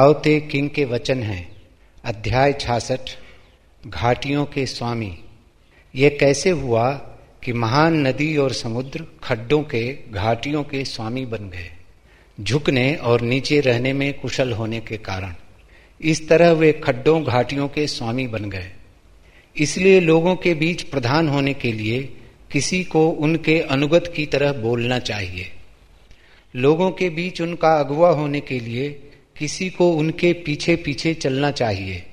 ताओते king के वचन हैं? अध्याय छासठ, घाटियों के स्वामी। ये कैसे हुआ कि महान नदी और समुद्र खड्डों के, घाटियों के स्वामी बन गए? झुकने और नीचे रहने में कुशल होने के कारण। इस तरह वे खड्डों, घाटियों के स्वामी बन गए। इसलिए लोगों के बीच प्रधान होने के लिए किसी को उनके अनुगत की तरह बोलना चाहिए। लोगों के बीच उनका अगुवा होने के लिए किसी को उनके पीछे पीछे चलना चाहिए।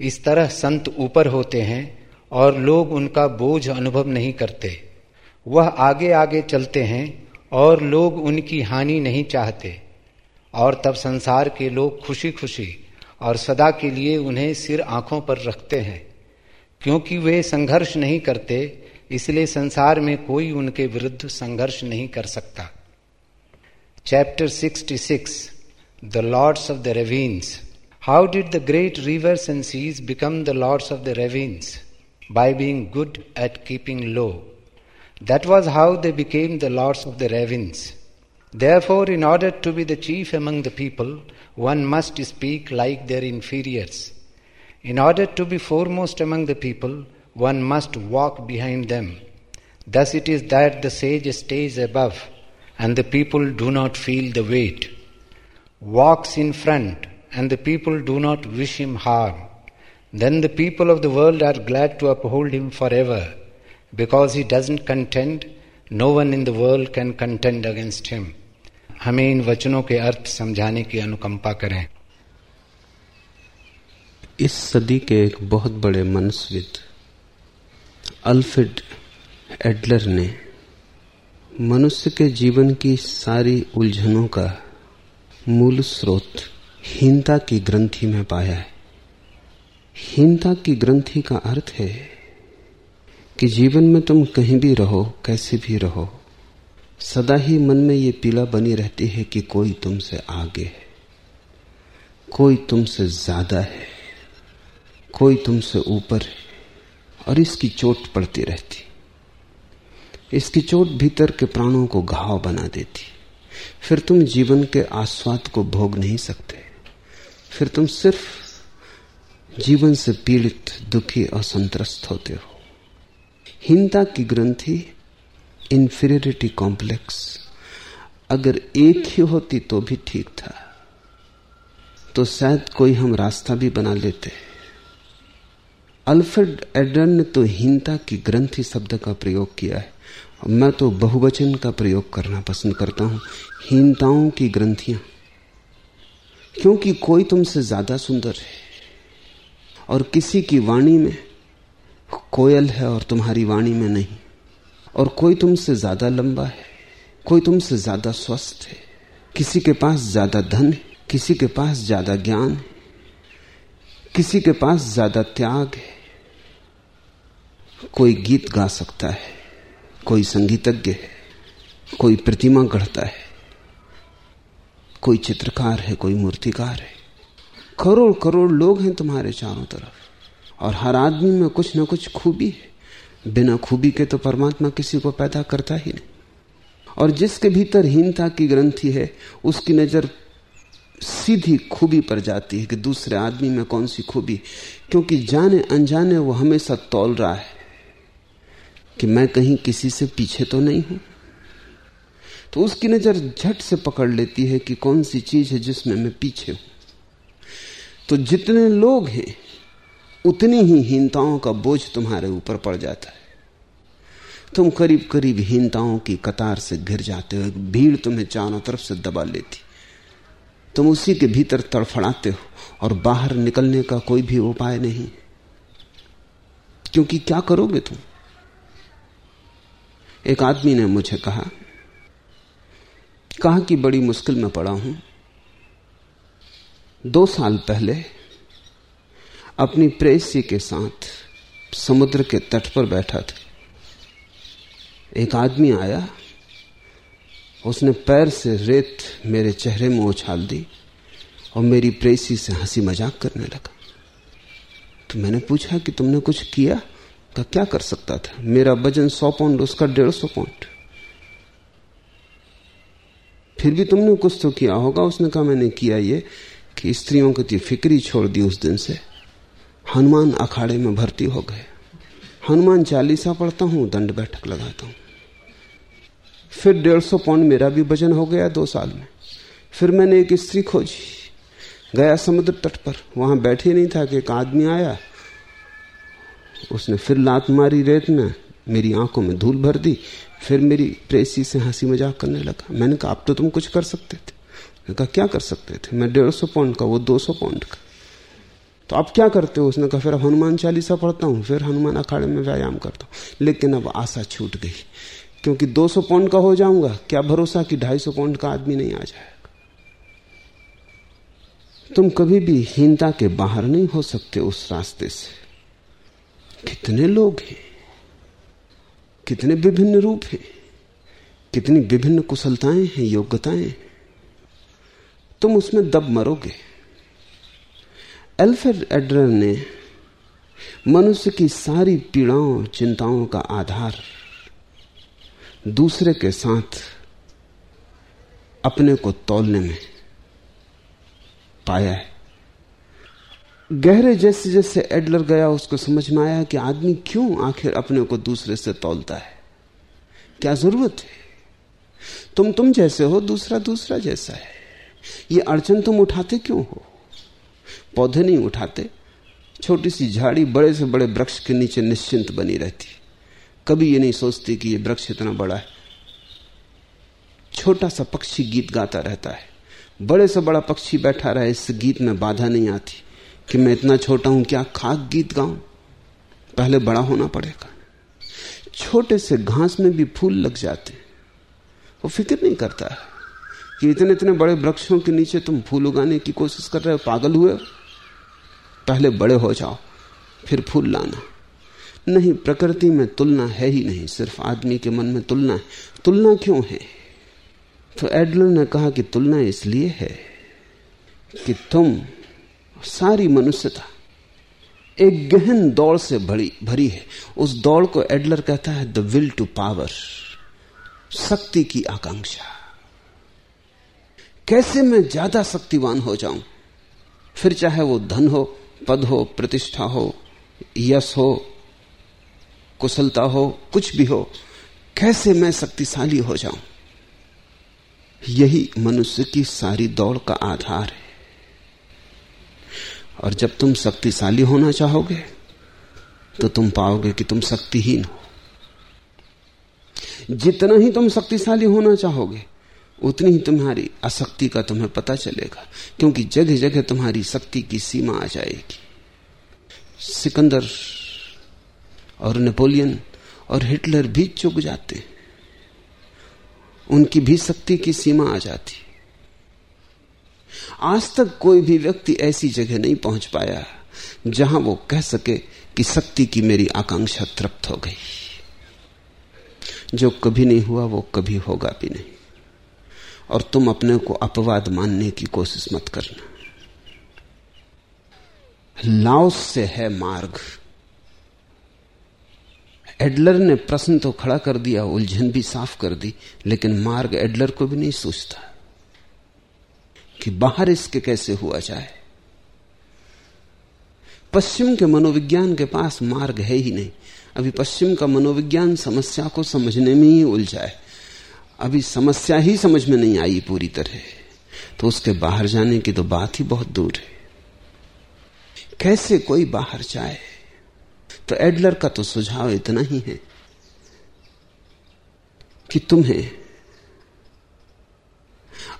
इस तरह संत ऊपर होते हैं और लोग उनका बोझ अनुभव नहीं करते। वह आगे आगे चलते हैं और लोग उनकी हानि नहीं चाहते। और तब संसार के लोग खुशी खुशी और सदा के लिए उन्हें सिर आँखों पर रखते हैं। क्योंकि वे संघर्ष नहीं करते, इसलिए संसार में कोई उनके विरुद्ध संघर्ष नहीं कर सकता। Chapter 66 the lords of the ravines. How did the great rivers and seas become the lords of the ravines? By being good at keeping low. That was how they became the lords of the ravines. Therefore, in order to be the chief among the people, one must speak like their inferiors. In order to be foremost among the people, one must walk behind them. Thus it is that the sage stays above, and the people do not feel the weight. Walks in front and the people do not wish him harm. Then the people of the world are glad to uphold him forever. Because he doesn't contend, no one in the world can contend against him. हमें इन वचनों के अर्थ समझाने की अनुकंपा करें इस सदी के एक बहुत बड़े मनस्विद अल्फ्रेड एडलर ने मनुष्य के जीवन की सारी उलझनों का मूल स्रोत हीनता की ग्रंथि में पाया है। हीनता की ग्रंथि का अर्थ है कि जीवन में तुम कहीं भी रहो, कैसे भी रहो, सदा ही मन में ये पीला बनी रहती है कि कोई तुमसे आगे है, कोई तुमसे ज़्यादा है, कोई तुमसे ऊपर है, और इसकी चोट पड़ती रहती, इसकी चोट भीतर के प्राणों को घाव बना देती। फिर तुम जीवन के आस्वाद को भोग नहीं सकते। फिर तुम सिर्फ़ जीवन से पीड़ित, दुखी और संतरस्त होते हो। हिंता की ग्रंथि इंफीरियरिटी कॉम्प्लेक्स अगर एक ही होती तो भी ठीक था। तो शायद कोई हम रास्ता भी बना लेते। अल्फ्रेड एडर ने तो हिंता की ग्रंथि शब्द का प्रयोग किया है। मैं तो बहुवचन का प्रयोग करना पसंद करता हूँ। हीनताओं की ग्रंथियाँ। क्योंकि कोई तुमसे ज़्यादा सुंदर है, और किसी की वाणी में कोयल है और तुम्हारी वाणी में नहीं। और कोई तुमसे ज़्यादा लंबा है, कोई तुमसे ज़्यादा स्वस्थ है, किसी के पास ज़्यादा धन है, किसी के पास ज़्यादा ज्ञान है, किसी के पास ज़्यादा त्याग है। कोई गीत गा सकता है। कोई संगीतज्ञ है, कोई प्रतिमा गढ़ता है, कोई चित्रकार है, कोई मूर्तिकार है। करोड़ करोड़ लोग हैं तुम्हारे चारों तरफ़, और हर आदमी में कुछ ना कुछ खूबी है। बिना खूबी के तो परमात्मा किसी को पैदा करता ही नहीं। और जिसके भीतर हीनता की ग्रंथि है, उसकी नज़र सीधी खूबी पर जाती है कि दूसरे आदमी में कौन सी खूबी क्योंकि जाने अनजाने वो हमेशा तौल रहा है। कि मैं कहीं किसी से पीछे तो नहीं हूँ? तो उसकी नज़र झट से पकड़ लेती है कि कौन सी चीज़ है जिसमें मैं पीछे हूँ। तो जितने लोग हैं, उतनी ही हीनताओं का बोझ तुम्हारे ऊपर पड़ जाता है। तुम करीब करीब हीनताओं की कतार से घिर जाते हो भीड़ तुम्हें चारों तरफ़ से दबा लेती। तुम उसी के भीतर तड़फड़ाते हो और बाहर निकलने का कोई भी उपाय नहीं। क्योंकि क्या करोगे तुम? एक आदमी ने मुझे कहा कहा कि बड़ी मुश्किल में पड़ा हूँ। दो साल पहले अपनी प्रेसी के साथ समुद्र के तट पर बैठा था। एक आदमी आया, उसने पैर से रेत मेरे चेहरे में उछाल दी और मेरी प्रेसी से हँसी मज़ाक करने लगा। तो मैंने पूछा कि तुमने कुछ किया? तो क्या कर सकता था? मेरा वज़न सौ पाउंड उसका डेढ़ सौ पाउंड फिर भी तुमने कुछ तो किया होगा, उसने कहा, मैंने किया ये कि स्त्रियों की फिक्री छोड़ दी उस दिन से। हनुमान अखाड़े में भर्ती हो गए। हनुमान चालीसा पढ़ता हूँ, दंड बैठक लगाता हूँ। फिर डेढ़ सौ पाउंड मेरा भी वज़न हो गया दो साल में। फिर मैंने एक स्त्री खोजी। गया समुद्र तट पर। वहाँ बैठे नहीं था कि एक आदमी आया उसने फिर लात मारी रेत में, मेरी आँखों में धूल भर दी, फिर मेरी प्रेसी से हँसी मज़ाक करने लगा। मैंने कहा, अब तो तुम कुछ कर सकते थे। मैंने कहा, क्या कर सकते थे? मैं डेढ़ सौ पाउंड का, वो दो सौ पाउंड का। तो अब क्या करते हो? उसने कहा, फिर अब हनुमान चालीसा पढ़ता हूँ, फिर हनुमान अखाड़े में व्यायाम करता हूँ। लेकिन अब आशा छूट गई, क्योंकि 200 पाउंड का हो जाऊँगा, क्या भरोसा कि 250 पाउंड का आदमी नहीं आ जाएगा? तुम कभी भी हीनता के बाहर नहीं हो सकते उस रास्ते से। कितने लोग हैं? कितने विभिन्न रूप हैं? कितनी विभिन्न कुशलताएँ हैं, योग्यताएँ तुम उसमें दब मरोगे। एल्फ्रेड एड्रर ने मनुष्य की सारी पीड़ाओं, चिंताओं का आधार दूसरे के साथ अपने को तोलने में पाया है। गहरे जैसे जैसे एडलर गया, उसको समझ में आया कि आदमी क्यों आखिर अपने को दूसरे से तोलता है। क्या ज़रूरत है? तुम तुम जैसे हो, दूसरा दूसरा जैसा है। ये अड़चन तुम उठाते क्यों हो? पौधे नहीं उठाते। छोटी सी झाड़ी बड़े से बड़े वृक्ष के नीचे निश्चिंत बनी रहती। कभी ये नहीं सोचती कि ये वृक्ष इतना बड़ा है। छोटा सा पक्षी गीत गाता रहता है। बड़े से बड़ा पक्षी बैठा रहा है, इस गीत में बाधा नहीं आती। कि मैं इतना छोटा हूँ क्या खाक गीत गाऊं। पहले बड़ा होना पड़ेगा। छोटे से घास में भी फूल लग जाते वो फ़िक्र नहीं करता है कि इतने इतने बड़े वृक्षों के नीचे तुम फूल उगाने की कोशिश कर रहे हो, पागल हुए पहले बड़े हो जाओ, फिर फूल लाना। नहीं, प्रकृति में तुलना है ही नहीं, सिर्फ़ आदमी के मन में तुलना है। तुलना क्यों है? तो एडलर ने कहा कि तुलना इसलिए है कि तुम सारी मनुष्यता एक गहन दौड़ से भरी भरी है। उस दौड़ को एडलर कहता है द विल टू पावर शक्ति की आकांक्षा। कैसे मैं ज़्यादा शक्तिवान हो जाऊँ? फिर चाहे वो धन हो, पद हो, प्रतिष्ठा हो, यश हो, कुशलता हो, कुछ भी हो, कैसे मैं शक्तिशाली हो जाऊँ? यही मनुष्य की सारी दौड़ का आधार है। और जब तुम शक्तिशाली होना चाहोगे तो तुम पाओगे कि तुम शक्तिहीन हो। जितना ही तुम शक्तिशाली होना चाहोगे, उतनी ही तुम्हारी अशक्ति का तुम्हें पता चलेगा, क्योंकि जगह जगह तुम्हारी शक्ति की सीमा आ जाएगी। सिकंदर और नेपोलियन और हिटलर भी चुक जाते उनकी भी शक्ति की सीमा आ जाती आज तक कोई भी व्यक्ति ऐसी जगह नहीं पहुँच पाया जहाँ वो कह सके कि शक्ति की मेरी आकांक्षा तृप्त हो गई। जो कभी नहीं हुआ, वो कभी होगा भी नहीं। और तुम अपने को अपवाद मानने की कोशिश मत करना। लाओस से है मार्ग। एडलर ने प्रश्न तो खड़ा कर दिया, उलझन भी साफ़ कर दी, लेकिन मार्ग एडलर को भी नहीं सोचता कि बाहर इसके कैसे हुआ जाए? पश्चिम के मनोविज्ञान के पास मार्ग है ही नहीं। अभी पश्चिम का मनोविज्ञान समस्या को समझने में ही उलझा है। अभी समस्या ही समझ में नहीं आई पूरी तरह। तो उसके बाहर जाने की तो बात ही बहुत दूर है। कैसे कोई बाहर जाए? तो एडलर का तो सुझाव इतना ही है कि तुम्हें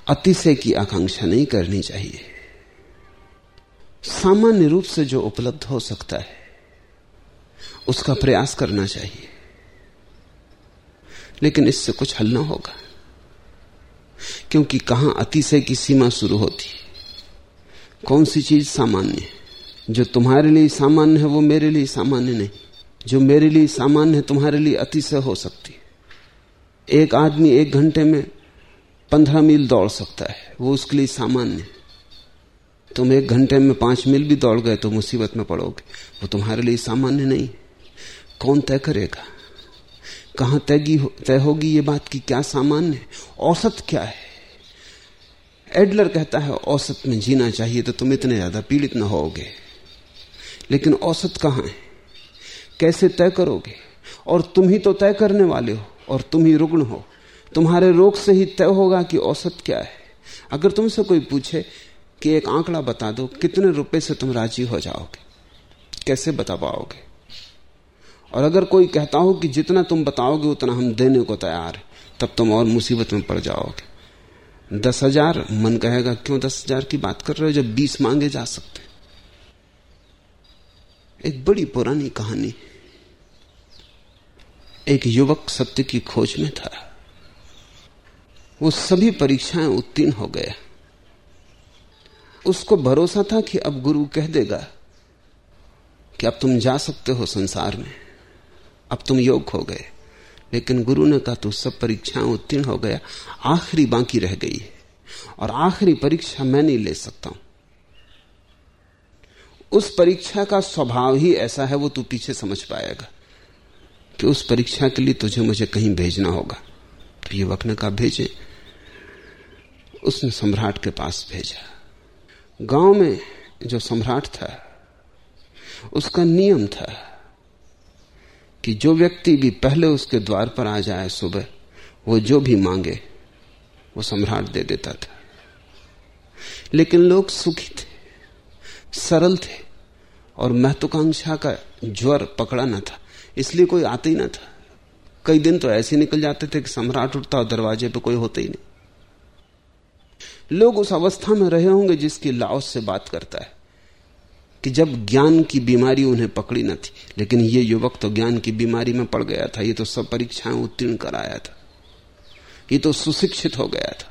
अतिशय की आकांक्षा नहीं करनी चाहिए। सामान्य रूप से जो उपलब्ध हो सकता है, उसका प्रयास करना चाहिए। लेकिन इससे कुछ हल ना होगा, क्योंकि कहाँ अतिशय की सीमा शुरू होती कौन सी चीज़ सामान्य है? जो तुम्हारे लिए सामान्य है, वो मेरे लिए सामान्य नहीं। जो मेरे लिए सामान्य है, तुम्हारे लिए अतिशय हो सकती एक आदमी एक घंटे में पंद्रह मील दौड़ सकता है। वो उसके लिए सामान्य तुम एक घंटे में पाँच मील भी दौड़ गए तो मुसीबत में पड़ोगे। वो तुम्हारे लिए सामान्य नहीं कौन तय करेगा? कहाँ तय तय होगी ये बात की क्या सामान्य औसत क्या है? एडलर कहता है, औसत में जीना चाहिए तो तुम इतने ज़्यादा पीड़ित ना होगे। लेकिन औसत कहाँ है? कैसे तय करोगे? और तुम ही तो तय करने वाले हो और तुम ही रुग्ण हो। तुम्हारे रोग से ही तय होगा कि औसत क्या है। अगर तुमसे कोई पूछे कि एक आंकड़ा बता दो, कितने रुपए से तुम राज़ी हो जाओगे? कैसे बता पाओगे और अगर कोई कहता हो कि जितना तुम बताओगे, उतना हम देने को तैयार है, तब तुम और मुसीबत में पड़ जाओगे। दस हज़ार, मन कहेगा, क्यों दस हज़ार की बात कर रहे हो, जब बीस मांगे जा सकते एक बड़ी पुरानी कहानी। एक युवक सत्य की खोज में था। वो सभी परीक्षाएँ उत्तीर्ण हो गया उसको भरोसा था कि अब गुरु कह देगा कि अब तुम जा सकते हो संसार में। अब तुम योग हो गए। लेकिन गुरु ने कहा, तू सब परीक्षाएँ उत्तीर्ण हो गया। आखिरी बाकी रह गई है। और आखिरी परीक्षा मैं नहीं ले सकता हूँ। उस परीक्षा का स्वभाव ही ऐसा है, वो तू पीछे समझ पाएगा कि उस परीक्षा के लिए तुझे मुझे कहीं भेजना होगा। तो युवक ने कहा भेजे। उसने सम्राट के पास भेजा। गाँव में जो सम्राट था, उसका नियम था कि जो व्यक्ति भी पहले उसके द्वार पर आ जाए सुबह, वो जो भी मांगे, वो सम्राट दे देता था। लेकिन लोग सुखी थे, सरल थे और महत्वाकांक्षा का ज्वर पकड़ा न था, इसलिए कोई आते ही ना था। कई दिन तो ऐसे निकल जाते थे कि सम्राट उठता और दरवाजे पे कोई होते ही नहीं। लोग उस अवस्था में रहे होंगे जिसकी लाओस से बात करता है कि जब ज्ञान की बीमारी उन्हें पकड़ी न थी, लेकिन ये युवक तो ज्ञान की बीमारी में पड़ गया था, ये तो सब परीक्षाएँ उत्तीर्ण कर आया था, ये तो सुशिक्षित हो गया था।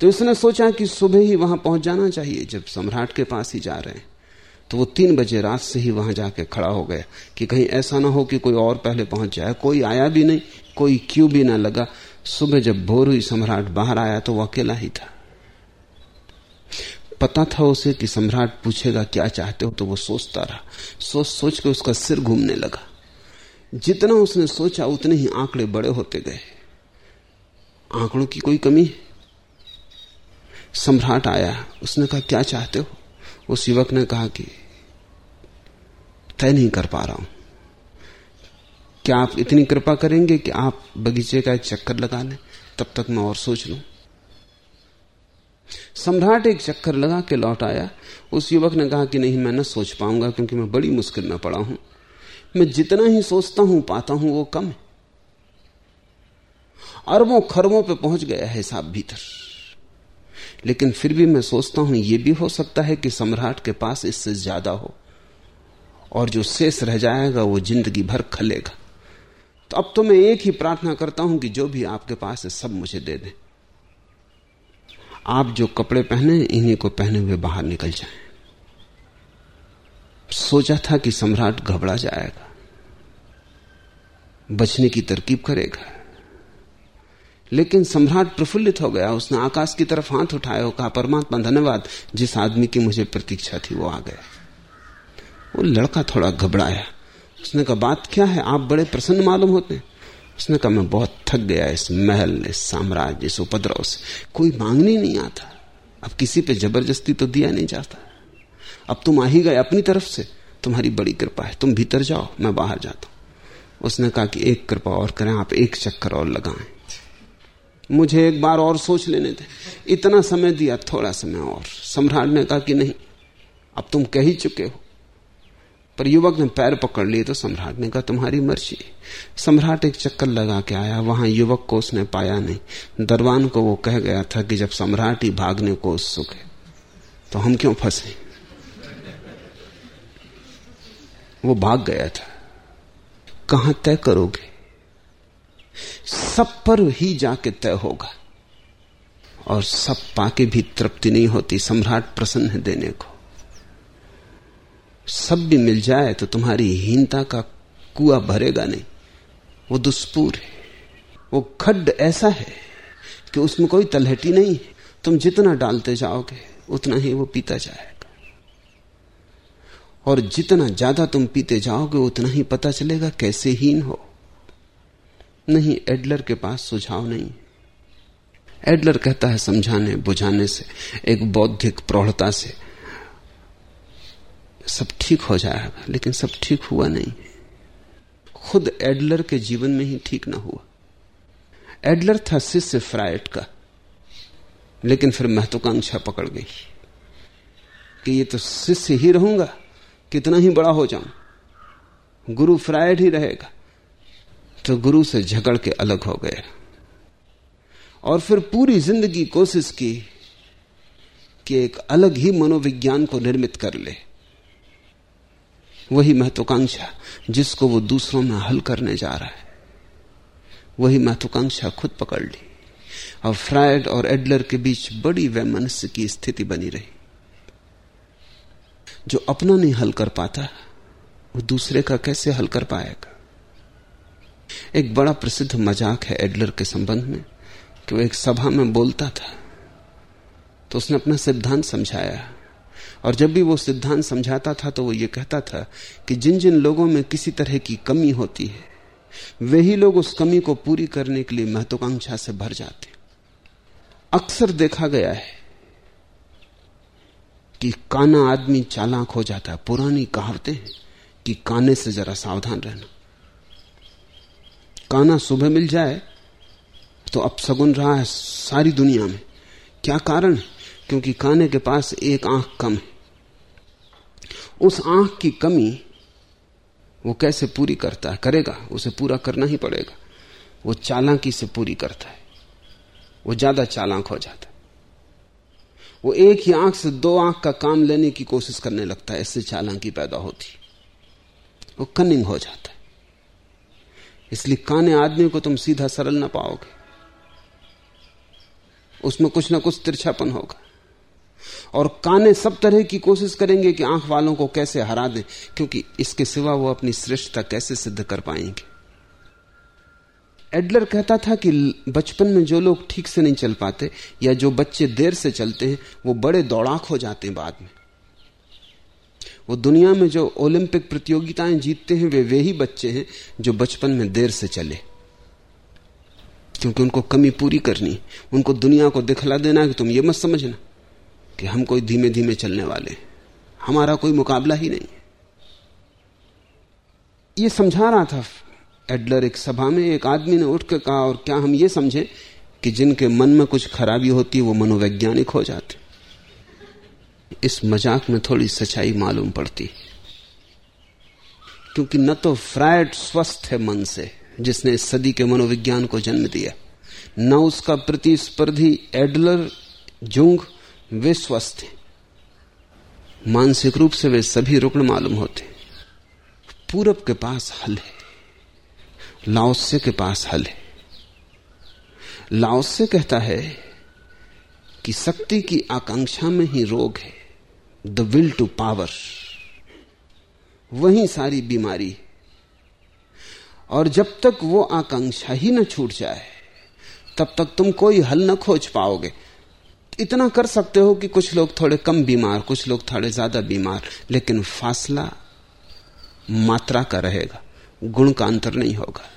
तो इसने सोचा कि सुबह ही वहाँ पहुँच जाना चाहिए, जब सम्राट के पास ही जा रहे हैं। तो वो तीन बजे रात से ही वहाँ जाके खड़ा हो गया कि कहीं ऐसा ना हो कि कोई और पहले पहुँच जाए, कोई आया भी नहीं, कोई क्यों भी ना लगा सुबह जब भोर हुई सम्राट बाहर आया तो वो अकेला ही था। पता था उसे कि सम्राट पूछेगा, क्या चाहते हो? तो वो सोचता रहा। सोच सोच के उसका सिर घूमने लगा। जितना उसने सोचा, उतने ही आंकड़े बड़े होते गए। आंकड़ों की कोई कमी? है सम्राट आया। उसने कहा, क्या चाहते हो? उस युवक ने कहा कि, तय नहीं कर पा रहा हूँ। क्या आप इतनी कृपा करेंगे कि आप बगीचे का एक चक्कर लगा लें। तब तक मैं और सोच लू। सम्राट एक चक्कर लगा के लौट आया। उस युवक ने कहा कि नहीं, मैं न सोच पाऊँगा क्योंकि मैं बड़ी मुश्किल में पड़ा हूँ। मैं जितना ही सोचता हूँ, पाता हूँ, वो कम है। अरबों खरबों पे पहुँच गया है हिसाब भीतर। लेकिन फिर भी मैं सोचता हूँ यह भी हो सकता है कि सम्राट के पास इससे ज़्यादा हो। और जो शेष रह जाएगा, वो ज़िंदगी भर खलेगा। तो अब तो मैं एक ही प्रार्थना करता हूँ कि जो भी आपके पास है, सब मुझे दे दें। आप जो कपड़े पहने इन्हीं को पहने हुए बाहर निकल जाएँ। सोचा था कि सम्राट घबरा जाएगा, बचने की तरकीब करेगा। लेकिन सम्राट प्रफुल्लित हो गया, उसने आकाश की तरफ़ हाथ उठाया और कहा, परमात्मा, धन्यवाद, जिस आदमी की मुझे प्रतीक्षा थी, वो आ गया। वो लड़का थोड़ा घबराया। उसने कहा, बात क्या है? आप बड़े प्रसन्न मालूम होते हैं. उसने कहा, मैं बहुत थक गया इस महल, इस साम्राज्य, इस उपद्रव से। कोई मांगने नहीं आता। अब किसी पे ज़बरदस्ती तो दिया नहीं जाता। अब तुम आ ही गए अपनी तरफ़ से। तुम्हारी बड़ी कृपा है। तुम भीतर जाओ, मैं बाहर जाता हूँ। उसने कहा कि, एक कृपा और करें, आप एक चक्कर और लगाएँ। मुझे एक बार और सोच लेने थे इतना समय दिया, थोड़ा समय और। सम्राट ने कहा कि, नहीं, अब तुम कह ही चुके हो। पर युवक ने पैर पकड़ लिए तो सम्राट ने कहा, तुम्हारी मर्ज़ी। सम्राट एक चक्कर लगा के आया, वहाँ युवक को उसने पाया नहीं। दरबान को वो कह गया था कि जब सम्राट ही भागने को उत्सुक है तो हम क्यों फंसे? वो भाग गया था। कहाँ तय करोगे? सब पर ही जाके तय होगा। और सब पाके भी तृप्ति नहीं होती सम्राट प्रसन्न है देने को। सब भी मिल जाए तो तुम्हारी हीनता का कुआ भरेगा नहीं। वो दुष्पूर है। वो खड्ड ऐसा है कि उसमें कोई तलहटी नहीं है। तुम जितना डालते जाओगे, उतना ही वो पीता जाएगा। और जितना ज़्यादा तुम पीते जाओगे, उतना ही पता चलेगा कैसे हीन हो। नहीं, एडलर के पास सुझाव नहीं। एडलर कहता है समझाने, बुझाने से, एक बौद्धिक प्रौढ़ता से। सब ठीक हो जाएगा लेकिन सब ठीक हुआ नहीं। खुद एडलर के जीवन में ही ठीक ना हुआ। एडलर था शिष्य फ्राइड का, लेकिन फिर महत्वाकांक्षा पकड़ गई कि ये तो शिष्य ही रहूँगा, कितना ही बड़ा हो जाऊँ। गुरु फ्राइड ही रहेगा तो गुरु से झगड़ के अलग हो गए। और फिर पूरी ज़िंदगी कोशिश की कि एक अलग ही मनोविज्ञान को निर्मित कर ले। वही महत्वाकांक्षा जिसको वो दूसरों में हल करने जा रहा है। वही महत्वाकांक्षा खुद पकड़ ली। और फ्रायड और एडलर के बीच बड़ी वैमनस्य की स्थिति बनी रही। जो अपना नहीं हल कर पाता, वो दूसरे का कैसे हल कर पाएगा? एक बड़ा प्रसिद्ध मज़ाक है एडलर के संबंध में, कि वो एक सभा में बोलता था तो उसने अपना सिद्धांत समझाया। और जब भी वो सिद्धांत समझाता था तो वो ये कहता था कि जिन जिन लोगों में किसी तरह की कमी होती है वही लोग उस कमी को पूरी करने के लिए महत्वाकांक्षा से भर जाते अक्सर देखा गया है कि काना आदमी चालाक हो जाता है। पुरानी कहावतें हैं कि काने से जरा सावधान रहना। काना सुबह मिल जाए तो अब सगुन रहा है सारी दुनिया में। क्या कारण क्योंकि काने के पास एक आँख कम है। उस आँख की कमी वो कैसे पूरी करता है? करेगा? उसे पूरा करना ही पड़ेगा। वो चालाकी से पूरी करता है। वो ज़्यादा चालाक हो जाता है। वो एक ही आँख से दो आँख का काम लेने की कोशिश करने लगता है। इससे चालाकी पैदा होती वो कनिंग हो जाता है। इसलिए काने आदमी को तुम सीधा सरल ना पाओगे। उसमें कुछ ना कुछ तिरछापन होगा। और काने सब तरह की कोशिश करेंगे कि आँख वालों को कैसे हरा दें, क्योंकि इसके सिवा वो अपनी श्रेष्ठता कैसे सिद्ध कर पाएँगे। एडलर कहता था कि बचपन में जो लोग ठीक से नहीं चल पाते, या जो बच्चे देर से चलते हैं, वो बड़े दौड़ाक हो जाते हैं बाद में। वो दुनिया में जो ओलंपिक प्रतियोगिताएँ जीतते हैं, वे वे ही बच्चे हैं जो बचपन में देर से चले। क्योंकि उनको कमी पूरी करनी, उनको दुनिया को दिखला देना कि तुम ये मत समझना। कि हम कोई धीमे धीमे चलने वाले हमारा कोई मुकाबला ही नहीं ये समझा रहा था एडलर एक सभा में, एक आदमी ने उठ कर कहा, और क्या हम ये समझे कि जिनके मन में कुछ खराबी होती है, वो मनोवैज्ञानिक हो जाते इस मज़ाक में थोड़ी सच्चाई मालूम पड़ती क्योंकि न तो फ्रायड स्वस्थ है मन से, जिसने इस सदी के मनोविज्ञान को जन्म दिया। न उसका प्रतिस्पर्धी एडलर जुंग वे स्वस्थ हैं। मानसिक रूप से वे सभी रुग्ण मालूम होते पूरब के पास हल है। लाओस्य के पास हल है। लाओस्य कहता है कि शक्ति की आकांक्षा में ही रोग है। द विल टू पावर वही सारी बीमारी और जब तक वो आकांक्षा ही न छूट जाए, तब तक तुम कोई हल न खोज पाओगे। इतना कर सकते हो कि कुछ लोग थोड़े कम बीमार, कुछ लोग थोड़े ज़्यादा बीमार, लेकिन फासला मात्रा का रहेगा, गुण का अंतर नहीं होगा।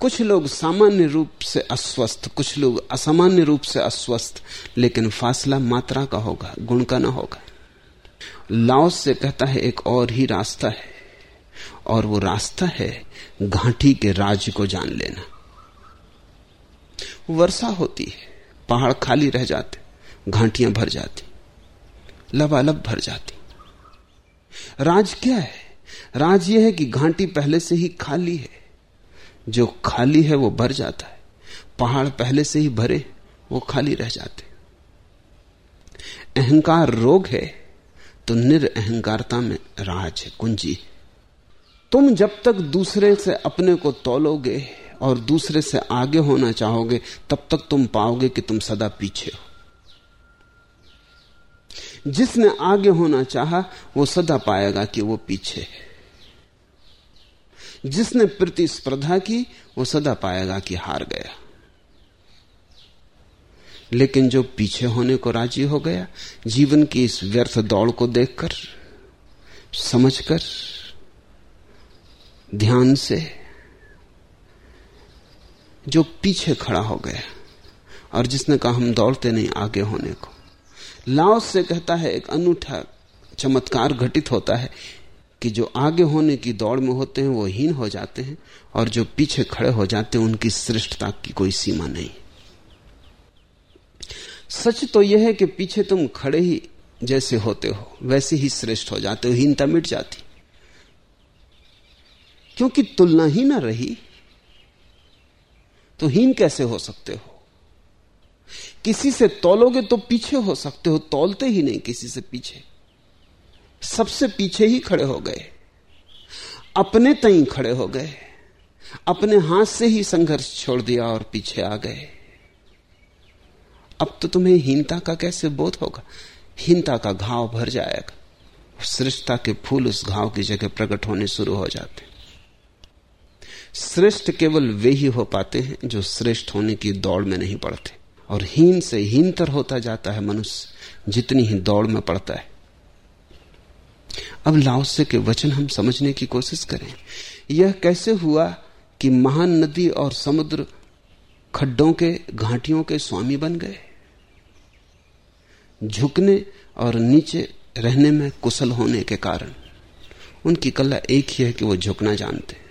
कुछ लोग सामान्य रूप से अस्वस्थ, कुछ लोग असामान्य रूप से अस्वस्थ, लेकिन फासला मात्रा का होगा, गुण का ना होगा। लाओस से कहता है, एक और ही रास्ता है, और वो रास्ता है घाटी के राज को जान लेना। वर्षा होती है। पहाड़ खाली रह जाते, घाटियाँ भर जाती, लबालब भर जाती। राज क्या है? राज यह है कि घाटी पहले से ही खाली है। जो खाली है वो भर जाता है, पहाड़ पहले से ही भरे, वो खाली रह जाते। अहंकार रोग है तो निरअहकारता में राज है, कुंजी। तुम जब तक दूसरे से अपने को तोलोगे और दूसरे से आगे होना चाहोगे, तब तक तुम पाओगे कि तुम सदा पीछे हो। जिसने आगे होना चाहा, वो सदा पाएगा कि वो पीछे है। जिसने प्रतिस्पर्धा की, वो सदा पाएगा कि हार गया। लेकिन जो पीछे होने को राज़ी हो गया, जीवन की इस व्यर्थ दौड़ को देखकर, समझकर, ध्यान से जो पीछे खड़ा हो गया और जिसने कहा, हम दौड़ते नहीं आगे होने को। लाओस से कहता है, एक अनूठा चमत्कार घटित होता है कि जो आगे होने की दौड़ में होते हैं, वो हीन हो जाते हैं और जो पीछे खड़े हो जाते हैं, उनकी श्रेष्ठता की कोई सीमा नहीं। सच तो यह है कि पीछे तुम खड़े ही जैसे होते हो, वैसे ही श्रेष्ठ हो जाते हो, हीनता मिट जाती। क्योंकि तुलना ही ना रही तो हीन कैसे हो सकते हो? किसी से तोलोगे तो पीछे हो सकते हो, तोलते ही नहीं किसी से पीछे। सबसे पीछे ही खड़े हो गए। अपने तई खड़े हो गए। अपने हाथ से ही संघर्ष छोड़ दिया और पीछे आ गए। अब तो तुम्हें हीनता का कैसे बोध होगा? हीनता का घाव भर जाएगा। श्रेष्ठता के फूल उस घाव की जगह प्रकट होने शुरू हो जाते श्रेष्ठ केवल वे ही हो पाते हैं जो श्रेष्ठ होने की दौड़ में नहीं पड़ते। और हीन से हीनतर होता जाता है मनुष्य, जितनी ही दौड़ में पड़ता है। अब लाओसे के वचन हम समझने की कोशिश करें। यह कैसे हुआ कि महान नदी और समुद्र खड्डों के, घाटियों के स्वामी बन गए? झुकने और नीचे रहने में कुशल होने के कारण। उनकी कला एक ही है कि वो झुकना जानते।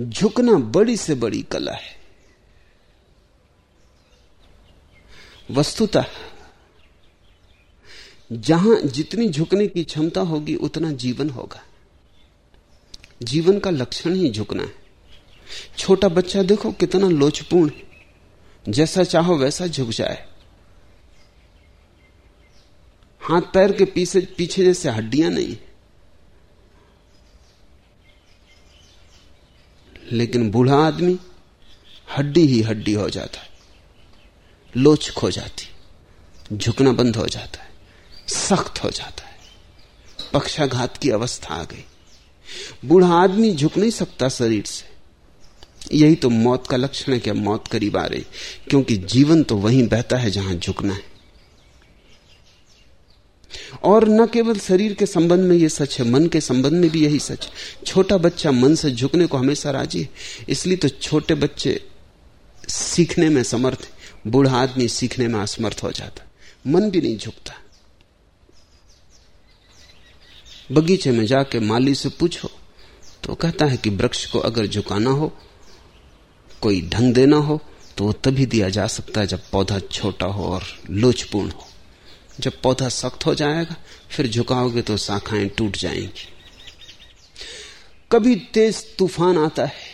झुकना बड़ी से बड़ी कला है। वस्तुतः, जहाँ जितनी झुकने की क्षमता होगी, उतना जीवन होगा। जीवन का लक्षण ही झुकना है। छोटा बच्चा देखो, कितना लोचपूर्ण है। जैसा चाहो वैसा झुक जाए। हाथ पैर के पीछे पीछे जैसे हड्डियाँ नहीं लेकिन बूढ़ा आदमी हड्डी ही हड्डी हो जाता है। लोच खो जाती, झुकना बंद हो जाता है, सख्त हो जाता है। पक्षाघात की अवस्था आ गई। बूढ़ा आदमी झुक नहीं सकता शरीर से। यही तो मौत का लक्षण है कि मौत करीब आ रही, क्योंकि जीवन तो वहीं बहता है जहाँ झुकना है। और न केवल शरीर के संबंध में यह सच है, मन के संबंध में भी यही सच है। छोटा बच्चा मन से झुकने को हमेशा राज़ी है। इसलिए तो छोटे बच्चे सीखने में समर्थ बूढ़ा आदमी सीखने में असमर्थ हो जाता मन भी नहीं झुकता। बगीचे में जाके माली से पूछो तो कहता है कि वृक्ष को अगर झुकाना हो, कोई ढंग देना हो तो वो तभी दिया जा सकता है जब पौधा छोटा हो और लोचपूर्ण हो। जब पौधा सख्त हो जाएगा, फिर झुकाओगे तो शाखाएँ टूट जाएँगी। कभी तेज तूफ़ान आता है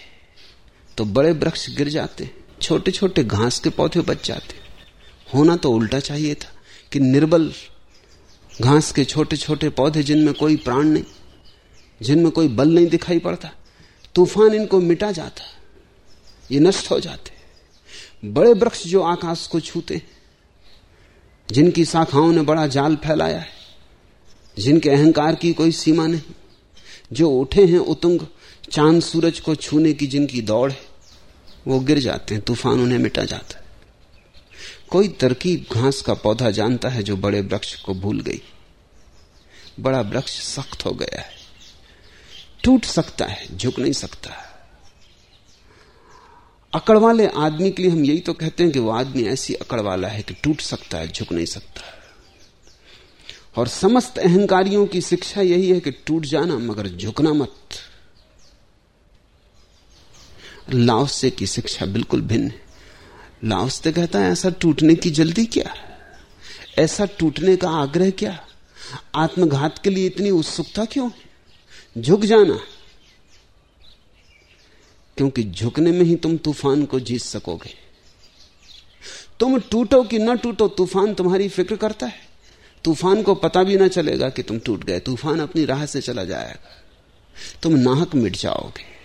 तो बड़े वृक्ष गिर जाते छोटे छोटे घास के पौधे बच जाते होना तो उल्टा चाहिए था कि निर्बल घास के छोटे छोटे पौधे जिनमें कोई प्राण नहीं, जिनमें कोई बल नहीं दिखाई पड़ता, तूफ़ान इनको मिटा जाता, ये नष्ट हो जाते बड़े वृक्ष जो आकाश को छूते जिनकी शाखाओं ने बड़ा जाल फैलाया है, जिनके अहंकार की कोई सीमा नहीं, जो उठे हैं उतुंग, चाँद सूरज को छूने की जिनकी दौड़ है, वो गिर जाते हैं, तूफ़ान उन्हें मिटा जाता है। कोई तरकीब घास का पौधा जानता है जो बड़े वृक्ष को भूल गई। बड़ा वृक्ष सख्त हो गया है, टूट सकता है, झुक नहीं सकता। अकड़ वाले आदमी के लिए हम यही तो कहते हैं कि वो आदमी ऐसी अकड़ वाला है कि टूट सकता है, झुक नहीं सकता। और समस्त अहंकारियों की शिक्षा यही है कि टूट जाना मगर झुकना मत। लाओसे की शिक्षा बिल्कुल भिन्न है। लाओस्ते कहता है, ऐसा टूटने की जल्दी क्या? ऐसा टूटने का आग्रह क्या? आत्मघात के लिए इतनी उत्सुकता क्यों झुक जाना। क्योंकि झुकने में ही तुम तूफ़ान को जीत सकोगे। तुम टूटो कि न टूटो, तूफ़ान तुम्हारी फ़िक्र करता है। तूफ़ान को पता भी ना चलेगा कि तुम टूट गए। तूफ़ान अपनी राह से चला जाएगा। तुम नाहक मिट जाओगे।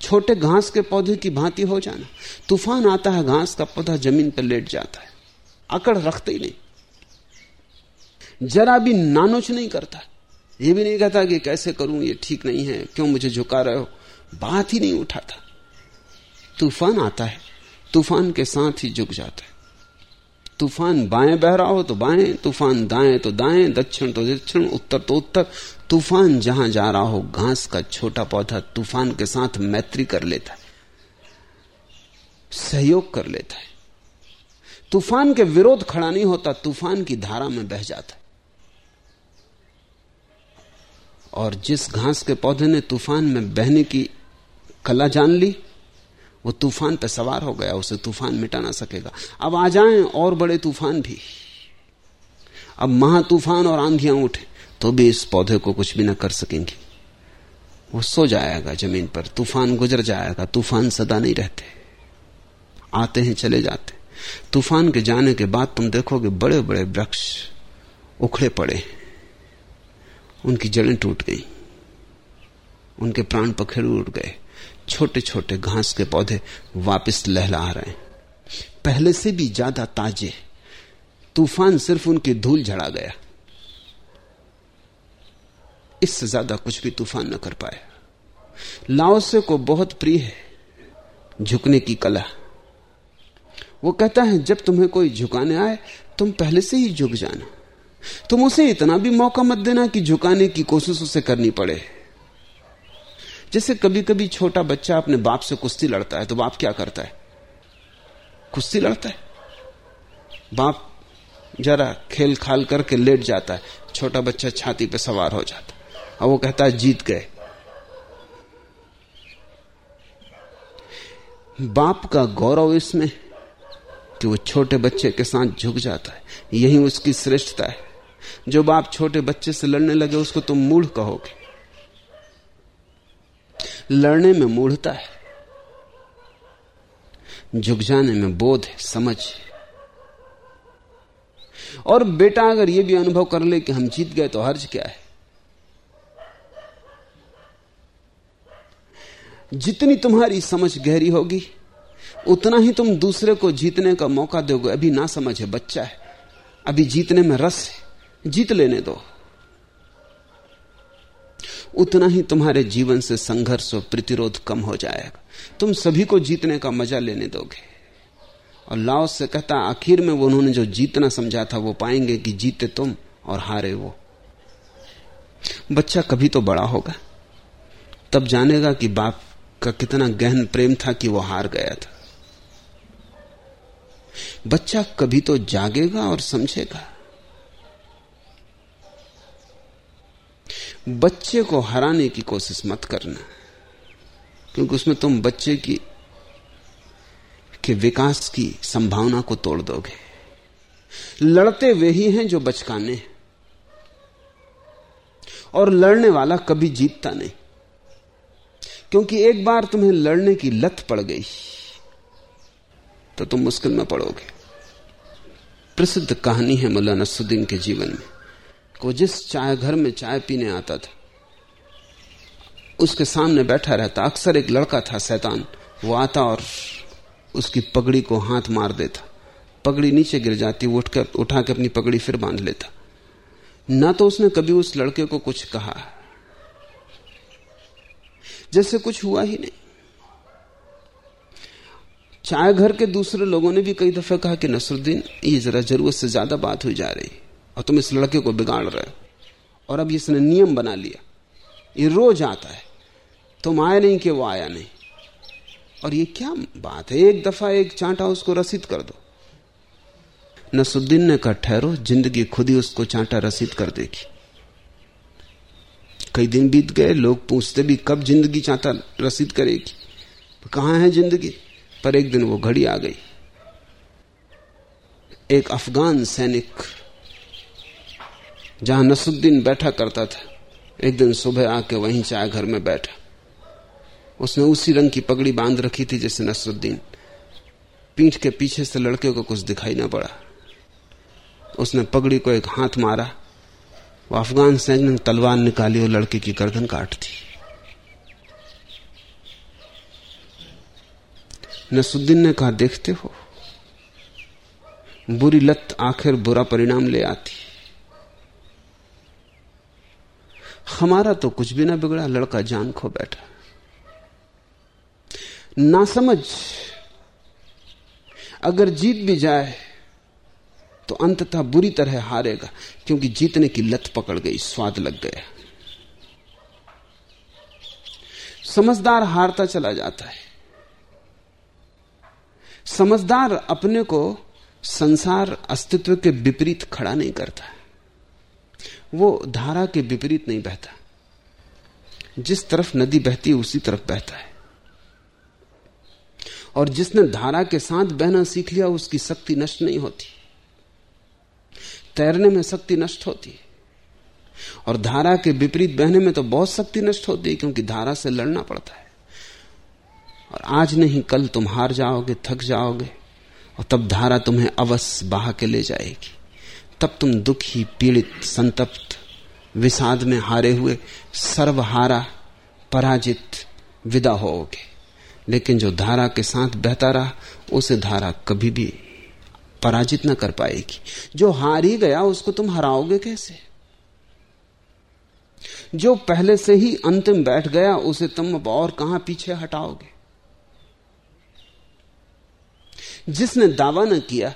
छोटे घास के पौधे की भांति हो जाना। तूफ़ान आता है, घास का पौधा ज़मीन पर लेट जाता है। अकड़ रखते ही नहीं। जरा भी नानोच नहीं करता। यह भी नहीं कहता कि कैसे करूँ, ये ठीक नहीं है। क्यों मुझे झुका रहे हो? बात ही नहीं उठाता। तूफ़ान आता है, तूफ़ान के साथ ही झुक जाता है। तूफ़ान बाएँ बह रहा हो तो बाएँ, तूफ़ान दाएँ तो दाएँ, दक्षिण तो दक्षिण, उत्तर तो उत्तर। तूफ़ान जहाँ जा रहा हो, घास का छोटा पौधा तूफ़ान के साथ मैत्री कर लेता है, सहयोग कर लेता है। तूफ़ान के विरोध खड़ा नहीं होता, तूफ़ान की धारा में बह जाता है। और जिस घास के पौधे ने तूफ़ान में बहने की कला जान ली, वो तूफ़ान पर सवार हो गया, उसे तूफ़ान मिटा ना सकेगा। अब आ जाएँ और बड़े तूफ़ान भी। अब महा तूफ़ान और आंधियाँ उठे तो भी इस पौधे को कुछ भी ना कर सकेंगी। वो सो जाएगा ज़मीन पर, तूफ़ान गुजर जाएगा, तूफ़ान सदा नहीं रहते। आते हैं, चले जाते तूफ़ान के जाने के बाद तुम देखोगे बड़े बड़े वृक्ष उखड़े पड़े उनकी जड़ें टूट गई। उनके प्राण पखेड़ उड़ गए। छोटे छोटे घास के पौधे वापस लहला रहे हैं। पहले से भी ज़्यादा ताजे। तूफ़ान सिर्फ़ उनकी धूल झड़ा गया। इससे ज़्यादा कुछ भी तूफ़ान न कर पाया। लाओसे को बहुत प्रिय है झुकने की कला। वो कहता है, जब तुम्हें कोई झुकाने आए, तुम पहले से ही झुक जाना। तुम उसे इतना भी मौका मत देना कि झुकाने की कोशिश उसे करनी पड़े। जैसे कभी कभी छोटा बच्चा अपने बाप से कुश्ती लड़ता है तो बाप क्या करता है? कुश्ती लड़ता है। बाप जरा खेल खाल करके लेट जाता है, छोटा बच्चा छाती पे सवार हो जाता है। और वो कहता है, जीत गए। बाप का गौरव इसमें कि वो छोटे बच्चे के साथ झुक जाता है। यही उसकी श्रेष्ठता है। जो बाप छोटे बच्चे से लड़ने लगे, उसको तुम मूढ़ कहोगे। लड़ने में मूढ़ता है। झुक जाने में बोध है, समझ है। और बेटा, अगर यह भी अनुभव कर ले कि हम जीत गए तो हर्ज क्या है? जितनी तुम्हारी समझ गहरी होगी, उतना ही तुम दूसरे को जीतने का मौका दोगे। अभी ना समझ है, बच्चा है। अभी जीतने में रस है। जीत लेने दो। उतना ही तुम्हारे जीवन से संघर्ष और प्रतिरोध कम हो जाएगा। तुम सभी को जीतने का मज़ा लेने दोगे। और लाओस से कहता, आखिर में वो उन्होंने जो जीतना समझा था, वो पाएँगे कि जीते तुम और हारे वो। बच्चा कभी तो बड़ा होगा। तब जानेगा कि बाप का कितना गहन प्रेम था कि वो हार गया था। बच्चा कभी तो जागेगा और समझेगा। बच्चे को हराने की कोशिश मत करना। क्योंकि उसमें तुम बच्चे की, के विकास की संभावना को तोड़ दोगे। लड़ते वे ही हैं जो बचकाने और लड़ने वाला कभी जीतता नहीं। क्योंकि एक बार तुम्हें लड़ने की लत पड़ गई तो तुम मुश्किल में पड़ोगे। प्रसिद्ध कहानी है मुला नसुद्दीन के जीवन में। को जिस चाय घर में चाय पीने आता था, उसके सामने बैठा रहता, अक्सर एक लड़का था शैतान, वो आता और उसकी पगड़ी को हाथ मार देता। पगड़ी नीचे गिर जाती, वो उठकर, उठा के अपनी पगड़ी फिर बाँध लेता। ना तो उसने कभी उस लड़के को कुछ कहा। जैसे कुछ हुआ ही नहीं। चाय घर के दूसरे लोगों ने भी कई दफे कहा कि, नसरुद्दीन, ये जरा ज़रूरत से ज़्यादा बात हुई जा रही और तुम इस लड़के को बिगाड़ रहे हो। और अब इसने नियम बना लिया। ये रोज आता है। तुम आए नहीं कि वो आया नहीं। और ये क्या बात है? एक दफ़ा एक चांटा उसको रसीद कर दो। नसुद्दीन ने कहा, ठहरो, ज़िंदगी खुद ही उसको चांटा रसीद कर देगी। कई दिन बीत गए, लोग पूछते भी, कब ज़िंदगी चांटा रसीद करेगी? कहाँ है ज़िंदगी? पर एक दिन वो घड़ी आ गई। एक अफगान सैनिक जहाँ नसुद्दीन बैठा करता था, एक दिन सुबह आके वहीं चाय घर में बैठा। उसने उसी रंग की पगड़ी बाँध रखी थी जैसे नसरुद्दीन। पीठ के पीछे से लड़के को कुछ दिखाई ना पड़ा। उसने पगड़ी को एक हाथ मारा, वो अफगान सैनिक ने तलवार निकाली और लड़के की गर्दन काट दी। नसुद्दीन ने कहा, देखते हो, बुरी लत आखिर बुरा परिणाम ले आती हमारा तो कुछ भी ना बिगड़ा, लड़का जान खो बैठा। ना समझ। अगर जीत भी जाए तो अंततः बुरी तरह हारेगा, क्योंकि जीतने की लत पकड़ गई, स्वाद लग गया। समझदार हारता चला जाता है। समझदार अपने को संसार अस्तित्व के विपरीत खड़ा नहीं करता। वो धारा के विपरीत नहीं बहता। जिस तरफ़ नदी बहती है, उसी तरफ़ बहता है। और जिसने धारा के साथ बहना सीख लिया, उसकी शक्ति नष्ट नहीं होती। तैरने में शक्ति नष्ट होती और धारा के विपरीत बहने में तो बहुत शक्ति नष्ट होती है, क्योंकि धारा से लड़ना पड़ता है। और आज नहीं, कल तुम हार जाओगे, थक जाओगे, और तब धारा तुम्हें अवश्य बहा के ले जाएगी। तब तुम दुखी पीड़ित, संतप्त, विषाद में हारे हुए, सर्वहारा, पराजित, विदा होोगे लेकिन जो धारा के साथ बहता रहा, उसे धारा कभी भी पराजित न कर पाएगी। जो हार ही गया, उसको तुम हराओगे कैसे? जो पहले से ही अंतिम बैठ गया, उसे तुम अब और कहाँ पीछे हटाओगे? जिसने दावा न किया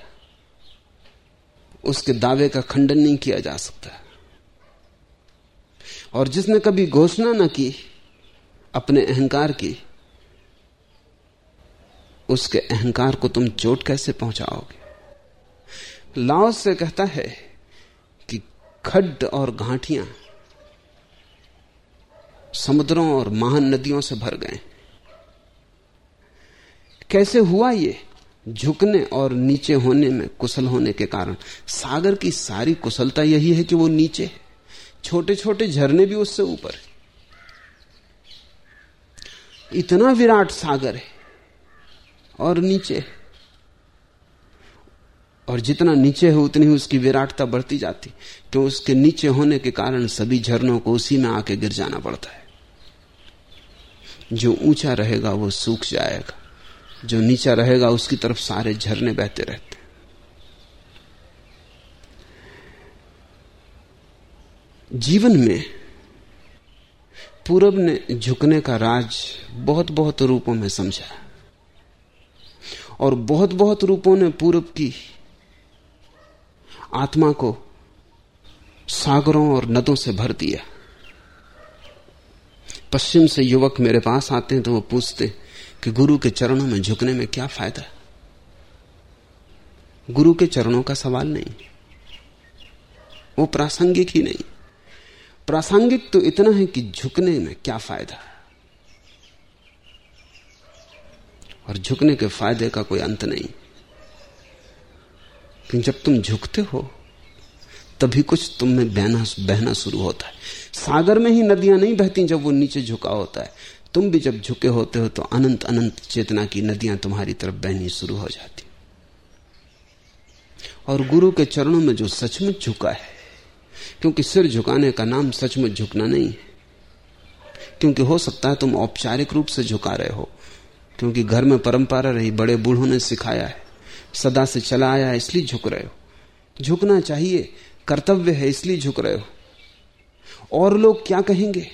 उसके दावे का खंडन नहीं किया जा सकता। और जिसने कभी घोषणा न की, अपने अहंकार की, उसके अहंकार को तुम चोट कैसे पहुंचाओगे? लाओस से कहता है कि खड्ड और घाटियाँ समुद्रों और महान नदियों से भर गए। कैसे हुआ ये? झुकने और नीचे होने में कुशल होने के कारण। सागर की सारी कुशलता यही है कि वो नीचे छोटे छोटे झरने भी उससे ऊपर इतना विराट सागर है और नीचे और जितना नीचे है, उतनी ही उसकी विराटता बढ़ती जाती। क्यों? उसके नीचे होने के कारण सभी झरनों को उसी में आके गिर जाना पड़ता है। जो ऊँचा रहेगा, वो सूख जाएगा। जो नीचा रहेगा उसकी तरफ़ सारे झरने बहते रहते जीवन में पूरब ने झुकने का राज बहुत बहुत रूपों में समझा और बहुत बहुत रूपों ने पूरब की आत्मा को सागरों और नदों से भर दिया। पश्चिम से युवक मेरे पास आते हैं तो वो पूछते कि गुरु के चरणों में झुकने में क्या फ़ायदा गुरु के चरणों का सवाल नहीं। वो प्रासंगिक ही नहीं। प्रासंगिक तो इतना है कि झुकने में क्या फ़ायदा और झुकने के फ़ायदे का कोई अंत नहीं। लेकिन जब तुम झुकते हो, तभी कुछ तुम में बहना बहना शुरू होता है। सागर में ही नदियाँ नहीं बहती जब वो नीचे झुका होता है। तुम भी जब झुके होते हो तो अनंत अनंत चेतना की नदियाँ तुम्हारी तरफ़ बहनी शुरू हो जाती। और गुरु के चरणों में जो सचमुच झुका है, क्योंकि सिर झुकाने का नाम सचमुच झुकना नहीं है। क्योंकि हो सकता है तुम औपचारिक रूप से झुका रहे हो, क्योंकि घर में परंपरा रही बड़े बूढ़ों ने सिखाया है, सदा से चला आया इसलिए झुक रहे हो। झुकना चाहिए, कर्तव्य है, इसलिए झुक रहे हो। और लोग क्या कहेंगे?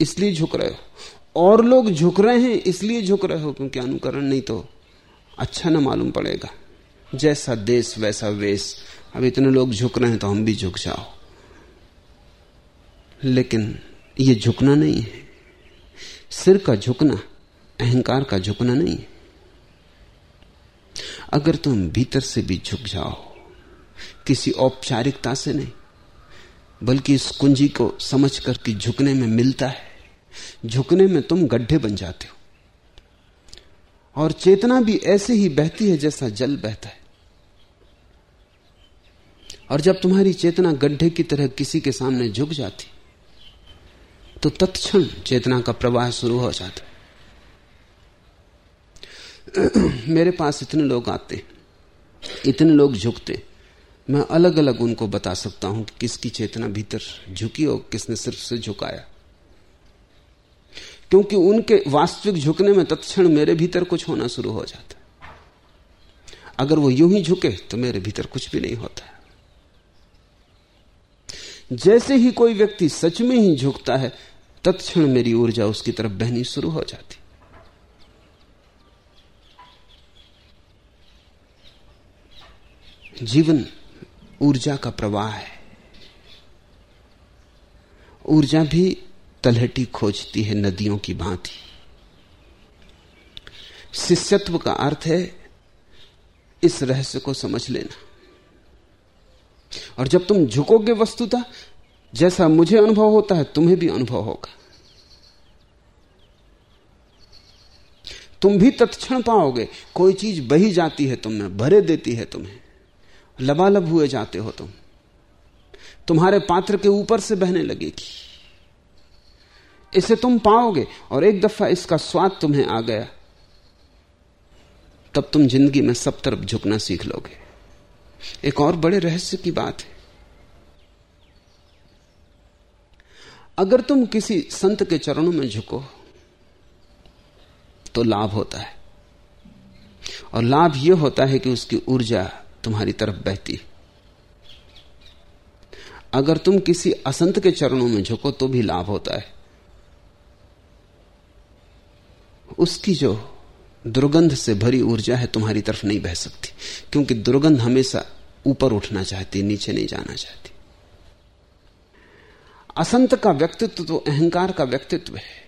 इसलिए झुक रहे हो। और लोग झुक रहे हैं, इसलिए झुक रहे हो क्योंकि अनुकरण नहीं तो अच्छा ना मालूम पड़ेगा। जैसा देश, वैसा वेश। अब इतने लोग झुक रहे हैं तो हम भी झुक जाओ। लेकिन ये झुकना नहीं है। सिर का झुकना, अहंकार का झुकना नहीं है। अगर तुम भीतर से भी झुक जाओ, किसी औपचारिकता से नहीं, बल्कि इस कुंजी को समझकर कि झुकने में मिलता है झुकने में तुम गड्ढे बन जाते हो। और चेतना भी ऐसे ही बहती है जैसा जल बहता है। और जब तुम्हारी चेतना गड्ढे की तरह किसी के सामने झुक जाती तो तत्क्षण चेतना का प्रवाह शुरू हो जाता। मेरे पास इतने लोग आते इतने लोग झुकते मैं अलग अलग उनको बता सकता हूँ कि किसकी चेतना भीतर झुकी और किसने सिर्फ़ से झुकाया। क्योंकि उनके वास्तविक झुकने में तत्क्षण मेरे भीतर कुछ होना शुरू हो जाता अगर वो यूँ ही झुके तो मेरे भीतर कुछ भी नहीं होता जैसे ही कोई व्यक्ति सच में ही झुकता है, तत्क्षण मेरी ऊर्जा उसकी तरफ़ बहनी शुरू हो जाती। जीवन ऊर्जा का प्रवाह है। ऊर्जा भी तलहटी खोजती है नदियों की भांति। शिष्यत्व का अर्थ है, इस रहस्य को समझ लेना। और जब तुम झुकोगे वस्तुता, जैसा मुझे अनुभव होता है, तुम्हें भी अनुभव होगा। तुम भी तत्क्षण पाओगे, कोई चीज़ बही जाती है तुम्हें, भरे देती है तुम्हें, लबालब हुए जाते हो तुम। तुम्हारे पात्र के ऊपर से बहने लगेगी। इसे तुम पाओगे और एक दफ़ा इसका स्वाद तुम्हें आ गया। तब तुम ज़िंदगी में सब तरफ़ झुकना सीख लोगे। एक और बड़े रहस्य की बात है। अगर तुम किसी संत के चरणों में झुको तो लाभ होता है। और लाभ यह होता है कि उसकी ऊर्जा तुम्हारी तरफ़ बहती अगर तुम किसी असंत के चरणों में झुको तो भी लाभ होता है। उसकी जो दुर्गंध से भरी ऊर्जा है तुम्हारी तरफ़ नहीं बह सकती, क्योंकि दुर्गंध हमेशा ऊपर उठना चाहती, नीचे नहीं जाना चाहती। असंत का व्यक्तित्व तो अहंकार का व्यक्तित्व है।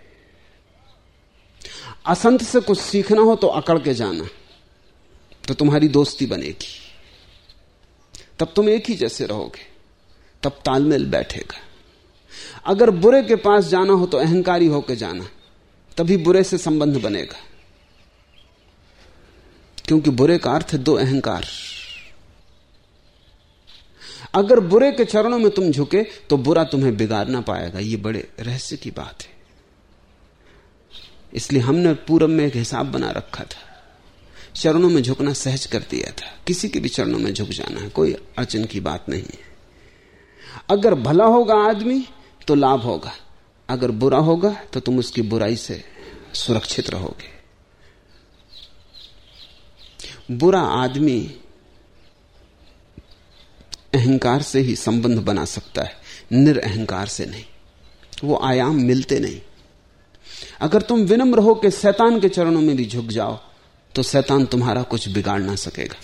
असंत से कुछ सीखना हो तो अकड़ के जाना तो तुम्हारी दोस्ती बनेगी। तब तुम एक ही जैसे रहोगे, तब तालमेल बैठेगा। अगर बुरे के पास जाना हो तो अहंकारी होकर जाना तभी बुरे से संबंध बनेगा। क्योंकि बुरे का अर्थ है दो अहंकार। अगर बुरे के चरणों में तुम झुके तो बुरा तुम्हें बिगाड़ ना पाएगा। ये बड़े रहस्य की बात है। इसलिए हमने पूरब में एक हिसाब बना रखा था। चरणों में झुकना सहज कर दिया था। किसी के भी चरणों में झुक जाना है, कोई अड़चन की बात नहीं है। अगर भला होगा आदमी तो लाभ होगा। अगर बुरा होगा तो तुम उसकी बुराई से सुरक्षित रहोगे। बुरा आदमी अहंकार से ही संबंध बना सकता है, निरअहकार से नहीं। वो आयाम मिलते नहीं। अगर तुम विनम्र हो के शैतान के चरणों में भी झुक जाओ तो शैतान तुम्हारा कुछ बिगाड़ ना सकेगा।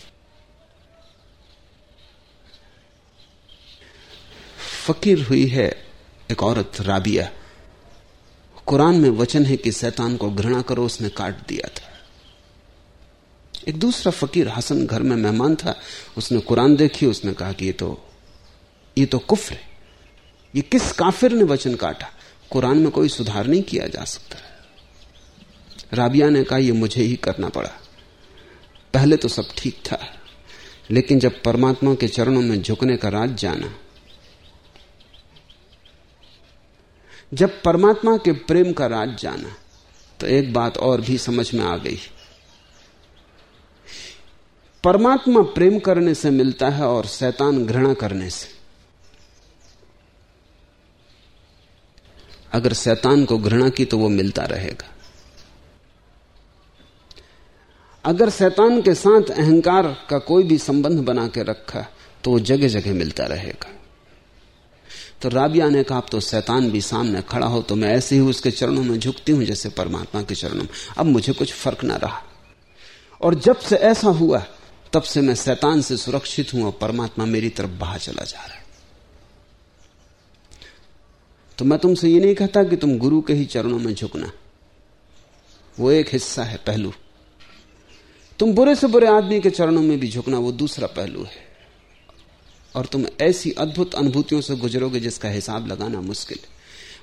फकीर हुई है एक औरत, राबिया। कुरान में वचन है कि शैतान को घृणा करो, उसने काट दिया था। एक दूसरा फकीर हसन घर में मेहमान था, उसने कुरान देखी, उसने कहा कि ये तो ये तो कुफ्र है। ये किस काफिर ने वचन काटा? कुरान में कोई सुधार नहीं किया जा सकता। राबिया ने कहा यह मुझे ही करना पड़ा। पहले तो सब ठीक था, लेकिन जब परमात्मा के चरणों में झुकने का राज जाना जब परमात्मा के प्रेम का राज जाना तो एक बात और भी समझ में आ गई। परमात्मा प्रेम करने से मिलता है और शैतान घृणा करने से। अगर शैतान को घृणा की तो वो मिलता रहेगा। अगर शैतान के साथ अहंकार का कोई भी संबंध बना के रखा तो वो जगह जगह मिलता रहेगा। तो राबिया ने कहा तो शैतान भी सामने खड़ा हो तो मैं ऐसे ही उसके चरणों में झुकती हूँ जैसे परमात्मा के चरणों में। अब मुझे कुछ फ़र्क ना रहा। और जब से ऐसा हुआ, तब से मैं शैतान से सुरक्षित हूँ और परमात्मा मेरी तरफ़ बाहर चला जा रहा है। तो मैं तुमसे ये नहीं कहता कि तुम गुरु के ही चरणों में झुकना। वो एक हिस्सा है पहलू। तुम बुरे से बुरे आदमी के चरणों में भी झुकना वो दूसरा पहलू है। और तुम ऐसी अद्भुत अनुभूतियों से गुजरोगे जिसका हिसाब लगाना मुश्किल। है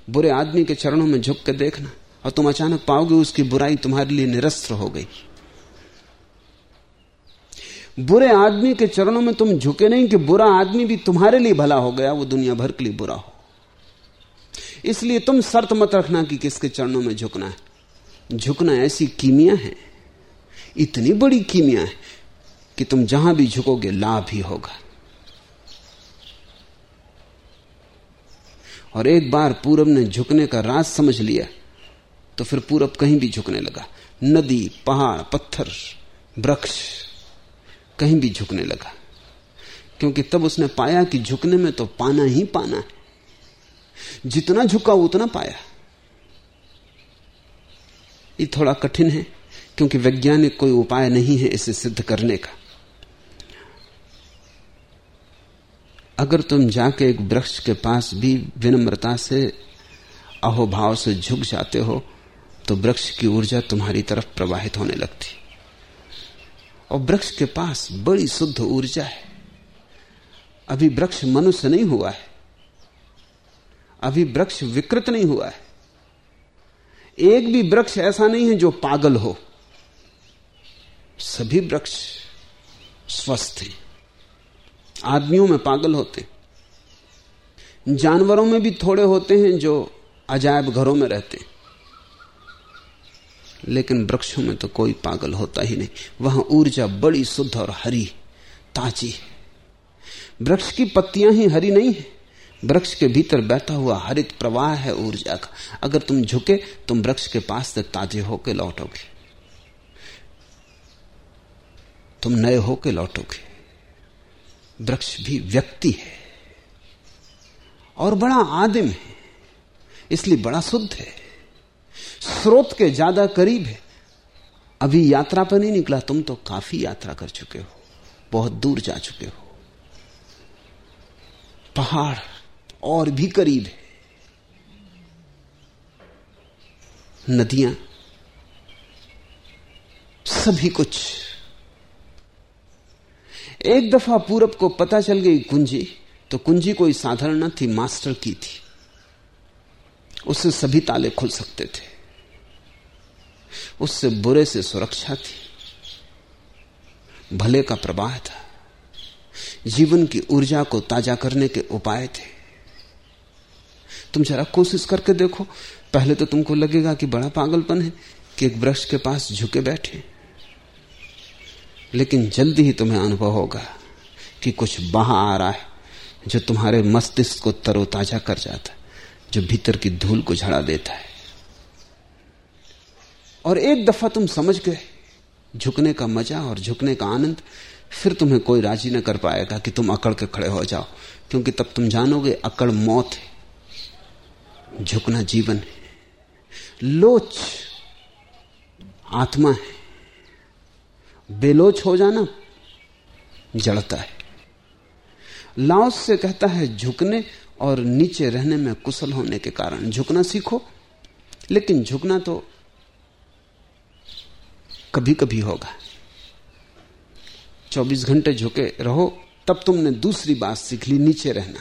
बुरे आदमी के चरणों में झुक के देखना और तुम अचानक पाओगे उसकी बुराई तुम्हारे लिए निरस्त्र हो गई। बुरे आदमी के चरणों में तुम झुके नहीं कि बुरा आदमी भी तुम्हारे लिए भला हो गया, वो दुनिया भर के लिए बुरा हो। इसलिए तुम शर्त मत रखना कि किसके चरणों में झुकना है। झुकना ऐसी कीमिया है, इतनी बड़ी कीमिया है कि तुम जहाँ भी झुकोगे, लाभ ही होगा। और एक बार पूरब ने झुकने का राज समझ लिया तो फिर पूरब कहीं भी झुकने लगा। नदी, पहाड़, पत्थर, वृक्ष कहीं भी झुकने लगा। क्योंकि तब उसने पाया कि झुकने में तो पाना ही पाना है। जितना झुका, उतना पाया। ये थोड़ा कठिन है, क्योंकि वैज्ञानिक कोई उपाय नहीं है इसे सिद्ध करने का। अगर तुम जाके एक वृक्ष के पास भी विनम्रता से, अहोभाव से झुक जाते हो तो वृक्ष की ऊर्जा तुम्हारी तरफ़ प्रवाहित होने लगती। और वृक्ष के पास बड़ी शुद्ध ऊर्जा है। अभी वृक्ष मनुष्य नहीं हुआ है। अभी वृक्ष विकृत नहीं हुआ है। एक भी वृक्ष ऐसा नहीं है जो पागल हो। सभी वृक्ष स्वस्थ हैं। आदमियों में पागल होते जानवरों में भी थोड़े होते हैं जो अजायब घरों में रहते लेकिन वृक्षों में तो कोई पागल होता ही नहीं। वहाँ ऊर्जा बड़ी शुद्ध और हरी, ताजी है। वृक्ष की पत्तियाँ ही हरी नहीं है। वृक्ष के भीतर बैठा हुआ हरित प्रवाह है ऊर्जा का। अगर तुम झुके, तुम वृक्ष के पास से ताजे होके लौटोगे। तुम नए होके लौटोगे। वृक्ष भी व्यक्ति है और बड़ा आदिम है, इसलिए बड़ा शुद्ध है। स्रोत के ज़्यादा करीब है। अभी यात्रा पर नहीं निकला, तुम तो काफ़ी यात्रा कर चुके हो, बहुत दूर जा चुके हो। पहाड़ और भी करीब है। नदियाँ, सभी कुछ एक दफ़ा पूरब को पता चल गई कुंजी तो कुंजी कोई साधारण न थी, मास्टर की थी। उससे सभी ताले खुल सकते थे। उससे बुरे से सुरक्षा थी। भले का प्रवाह था। जीवन की ऊर्जा को ताज़ा करने के उपाय थे। तुम जरा कोशिश करके देखो। पहले तो तुमको लगेगा कि बड़ा पागलपन है कि एक वृक्ष के पास झुके बैठे लेकिन जल्दी ही तुम्हें अनुभव होगा कि कुछ बहा आ रहा है, जो तुम्हारे मस्तिष्क को तरोताजा कर जाता है, जो भीतर की धूल को झड़ा देता है। और एक दफ़ा तुम समझ गए, झुकने का मज़ा और झुकने का आनंद, फिर तुम्हें कोई राज़ी न कर पाएगा कि तुम अकड़ के खड़े हो जाओ, क्योंकि तब तुम जानोगे अकड़ मौत है, झुकना जीवन है। लोच आत्मा है बेलोच हो जाना, जड़ता है। लाओस से कहता है, झुकने और नीचे रहने में कुशल होने के कारण। झुकना सीखो, लेकिन झुकना तो कभी कभी होगा। 24 घंटे झुके रहो, तब तुमने दूसरी बात सीख ली, नीचे रहना।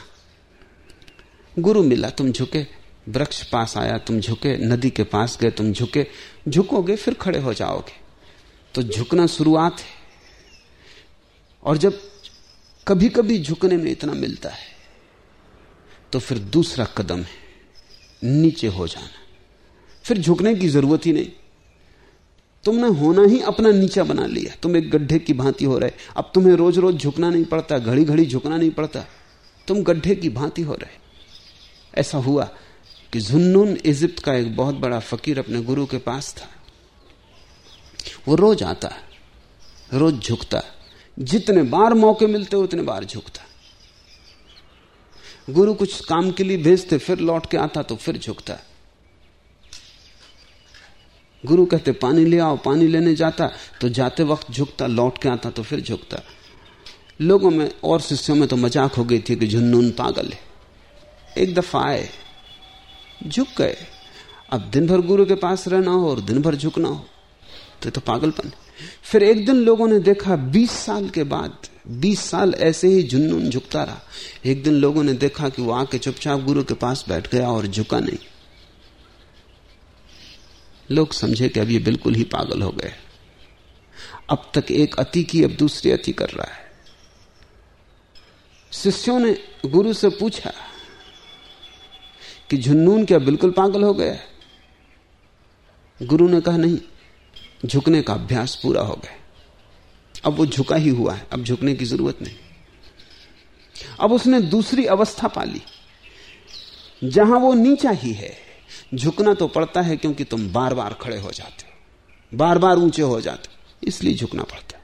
गुरु मिला, तुम झुके, वृक्ष पास आया, तुम झुके, नदी के पास गए, तुम झुके, झुकोगे, फिर खड़े हो जाओगे। तो झुकना शुरुआत है। और जब कभी कभी झुकने में इतना मिलता है तो फिर दूसरा कदम है, नीचे हो जाना। फिर झुकने की ज़रूरत ही नहीं। तुमने होना ही अपना नीचा बना लिया। तुम एक गड्ढे की भांति हो रहे। अब तुम्हें रोज रोज झुकना नहीं पड़ता घड़ी घड़ी झुकना नहीं पड़ता। तुम गड्ढे की भांति हो रहे। ऐसा हुआ कि जुन्नून इजिप्त का एक बहुत बड़ा फकीर अपने गुरु के पास था। वो रोज आता है, रोज झुकता जितने बार मौके मिलते उतने बार झुकता गुरु कुछ काम के लिए भेजते, फिर लौट के आता तो फिर झुकता गुरु कहते, पानी ले आओ, पानी लेने जाता तो जाते वक्त झुकता, लौट के आता तो फिर झुकता लोगों में और शिष्यों में तो मज़ाक हो गई थी कि झुन्नून पागल है। एक दफ़ा आए, झुक गए। अब दिन भर गुरु के पास रहना हो और दिन भर झुकना हो। तो तो पागलपन। फिर एक दिन लोगों ने देखा, बीस साल के बाद, बीस साल ऐसे ही झुन्नून झुकता रहा। एक दिन लोगों ने देखा कि वो आके चुपचाप गुरु के पास बैठ गया और झुका नहीं। लोग समझे कि अब ये बिल्कुल ही पागल हो गए। अब तक एक अति की, अब दूसरी अति कर रहा है। शिष्यों ने गुरु से पूछा कि झुन्नून क्या बिल्कुल पागल हो गया गुरु ने कहा, नहीं। झुकने का अभ्यास पूरा हो गया। अब वो झुका ही हुआ है, अब झुकने की ज़रूरत नहीं। अब उसने दूसरी अवस्था पाली, जहाँ वो नीचा ही है। झुकना तो पड़ता है क्योंकि तुम बार बार खड़े हो जाते हो बार बार ऊँचे हो जाते हो, इसलिए झुकना पड़ता है।